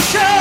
Show.